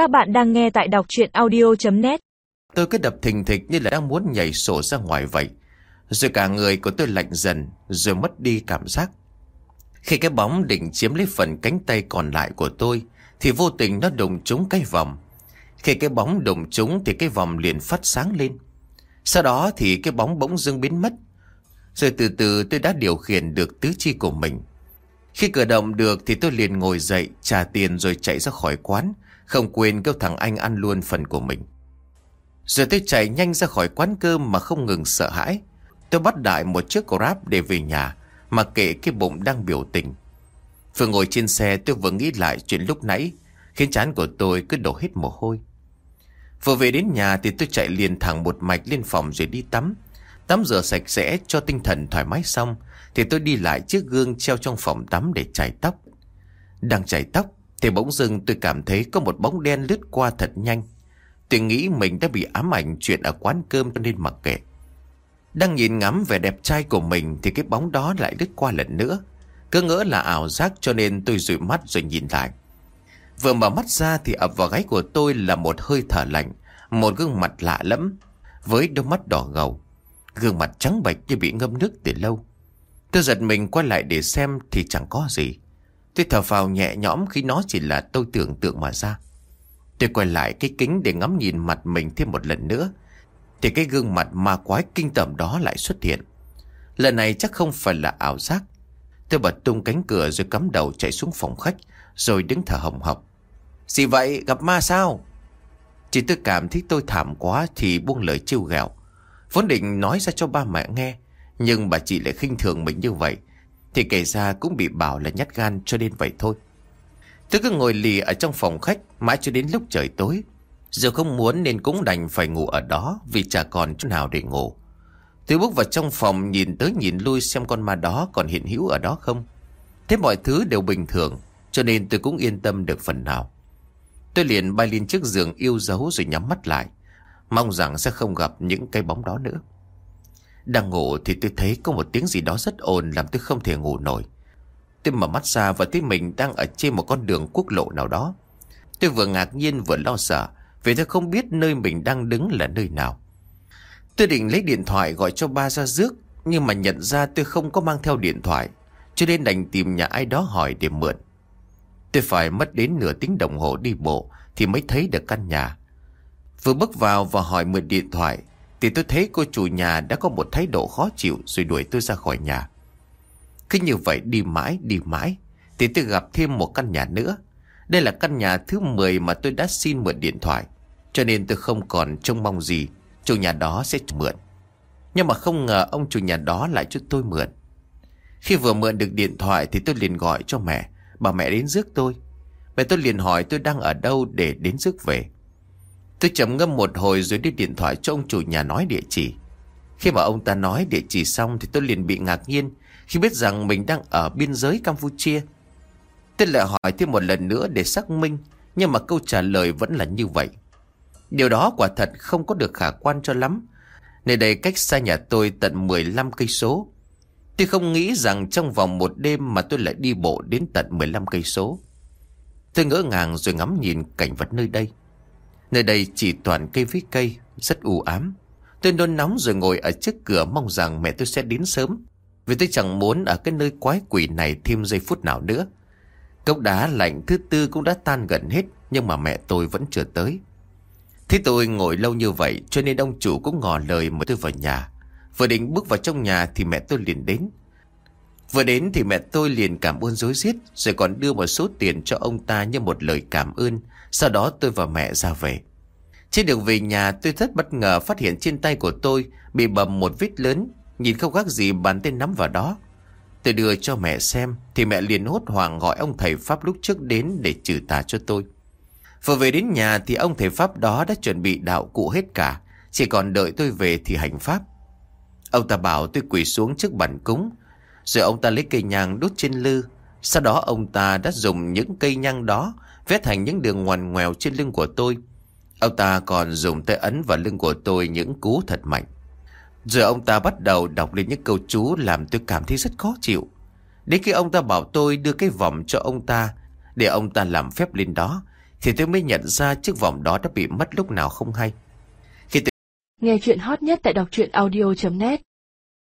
Các bạn đang nghe tại đọc chuyện audio.net Tôi cứ đập thình thịch như là đang muốn nhảy sổ ra ngoài vậy. Rồi cả người của tôi lạnh dần, rồi mất đi cảm giác. Khi cái bóng định chiếm lấy phần cánh tay còn lại của tôi, thì vô tình nó đụng trúng cái vòng. Khi cái bóng đụng trúng thì cái vòng liền phát sáng lên. Sau đó thì cái bóng bỗng dưng biến mất. Rồi từ từ tôi đã điều khiển được tứ chi của mình. Khi cử động được thì tôi liền ngồi dậy, trả tiền rồi chạy ra khỏi quán, không quên kêu thằng anh ăn luôn phần của mình. Rồi tôi chạy nhanh ra khỏi quán cơm mà không ngừng sợ hãi. Tôi bắt đại một chiếc Grab để về nhà, mà kệ cái bụng đang biểu tình. Vừa ngồi trên xe tôi vừa nghĩ lại chuyện lúc nãy, khiến chán của tôi cứ đổ hết mồ hôi. Vừa về đến nhà thì tôi chạy liền thẳng một mạch lên phòng rồi đi tắm. Tắm rửa sạch sẽ cho tinh thần thoải mái xong, thì tôi đi lại chiếc gương treo trong phòng tắm để chải tóc. Đang chải tóc thì bỗng dưng tôi cảm thấy có một bóng đen lướt qua thật nhanh. Tôi nghĩ mình đã bị ám ảnh chuyện ở quán cơm cho nên mặc kệ. Đang nhìn ngắm vẻ đẹp trai của mình thì cái bóng đó lại lướt qua lần nữa. Cứ ngỡ là ảo giác cho nên tôi dụi mắt rồi nhìn lại. Vừa mở mắt ra thì ập vào gáy của tôi là một hơi thở lạnh, một gương mặt lạ lẫm, với đôi mắt đỏ ngầu. Gương mặt trắng bệch như bị ngâm nước từ lâu. Tôi giật mình quay lại để xem thì chẳng có gì. Tôi thở vào nhẹ nhõm khi nó chỉ là tôi tưởng tượng mà ra. Tôi quay lại cái kính để ngắm nhìn mặt mình thêm một lần nữa. Thì cái gương mặt ma quái kinh tởm đó lại xuất hiện. Lần này chắc không phải là ảo giác. Tôi bật tung cánh cửa rồi cắm đầu chạy xuống phòng khách, rồi đứng thở hồng hộc. Gì vậy? Gặp ma sao? Chỉ tôi cảm thấy tôi thảm quá thì buông lời chiêu ghẹo. Vốn định nói ra cho ba mẹ nghe. Nhưng bà chị lại khinh thường mình như vậy, Thì kể ra cũng bị bảo là nhát gan cho nên vậy thôi. Tôi cứ ngồi lì ở trong phòng khách Mãi cho đến lúc trời tối. Giờ không muốn nên cũng đành phải ngủ ở đó Vì chả còn chỗ nào để ngủ. Tôi bước vào trong phòng nhìn tới nhìn lui Xem con ma đó còn hiện hữu ở đó không. Thế mọi thứ đều bình thường, Cho nên tôi cũng yên tâm được phần nào. Tôi liền bay lên chiếc giường yêu dấu rồi nhắm mắt lại. Mong rằng sẽ không gặp những cái bóng đó nữa đang ngủ thì tôi thấy có một tiếng gì đó rất ồn làm tôi không thể ngủ nổi. Tôi mở mắt ra và thấy mình đang ở trên một con đường quốc lộ nào đó. Tôi vừa ngạc nhiên vừa lo sợ, vì tôi không biết nơi mình đang đứng là nơi nào. Tôi định lấy điện thoại gọi cho ba ra rước, nhưng mà nhận ra tôi không có mang theo điện thoại, cho nên đành tìm nhà ai đó hỏi để mượn. Tôi phải mất đến nửa tiếng đồng hồ đi bộ thì mới thấy được căn nhà. Vừa bước vào và hỏi mượn điện thoại, thì tôi thấy cô chủ nhà đã có một thái độ khó chịu Rồi đuổi tôi ra khỏi nhà. Cứ như vậy đi mãi đi mãi, Thì tôi gặp thêm một căn nhà nữa. Đây là căn nhà thứ 10 mà tôi đã xin mượn điện thoại, Cho nên tôi không còn trông mong gì, Chủ nhà đó sẽ mượn. Nhưng mà không ngờ ông chủ nhà đó lại cho tôi mượn. Khi vừa mượn được điện thoại Thì tôi liền gọi cho mẹ bà mẹ đến rước tôi. Mẹ tôi liền hỏi tôi đang ở đâu để đến rước về. Tôi chậm ngâm một hồi rồi đi điện thoại cho ông chủ nhà nói địa chỉ. Khi mà ông ta nói địa chỉ xong thì tôi liền bị ngạc nhiên khi biết rằng mình đang ở biên giới Campuchia. Tôi lại hỏi thêm một lần nữa để xác minh, nhưng mà câu trả lời vẫn là như vậy. Điều đó quả thật không có được khả quan cho lắm. Nơi đây cách xa nhà tôi tận 15 cây số. Tôi không nghĩ rằng trong vòng một đêm mà tôi lại đi bộ đến tận 15 cây số. Tôi ngỡ ngàng rồi ngắm nhìn cảnh vật nơi đây. Nơi đây chỉ toàn cây với cây, rất u ám. Tôi nôn nóng rồi ngồi ở trước cửa mong rằng mẹ tôi sẽ đến sớm. Vì tôi chẳng muốn ở cái nơi quái quỷ này thêm giây phút nào nữa. Cốc đá lạnh thứ tư cũng đã tan gần hết, nhưng mà mẹ tôi vẫn chưa tới. Thế tôi ngồi lâu như vậy cho nên ông chủ cũng ngỏ lời mời tôi vào nhà. Vừa định bước vào trong nhà thì mẹ tôi liền đến. Vừa đến thì mẹ tôi liền cảm ơn dối rít rồi còn đưa một số tiền cho ông ta như một lời cảm ơn. Sau đó tôi và mẹ ra về. Trên đường về nhà tôi rất bất ngờ phát hiện trên tay của tôi bị bầm một vết lớn, nhìn không khác gì bàn tay nắm vào đó. Tôi đưa cho mẹ xem thì mẹ liền hốt hoảng gọi ông thầy Pháp lúc trước đến để trừ tà cho tôi. Vừa về đến nhà thì ông thầy Pháp đó đã chuẩn bị đạo cụ hết cả, chỉ còn đợi tôi về thì hành Pháp. Ông ta bảo tôi quỳ xuống trước bàn cúng, rồi ông ta lấy cây nhang đốt trên lư. Sau đó ông ta đã dùng những cây nhang đó vẽ thành những đường ngoằn ngoèo trên lưng của tôi. Ông ta còn dùng tay ấn vào lưng của tôi những cú thật mạnh. Rồi ông ta bắt đầu đọc lên những câu chú làm tôi cảm thấy rất khó chịu. Đến khi ông ta bảo tôi đưa cái vòng cho ông ta, để ông ta làm phép lên đó, Thì tôi mới nhận ra chiếc vòng đó đã bị mất lúc nào không hay Nghe chuyện hot nhất tại đọc truyện audio.net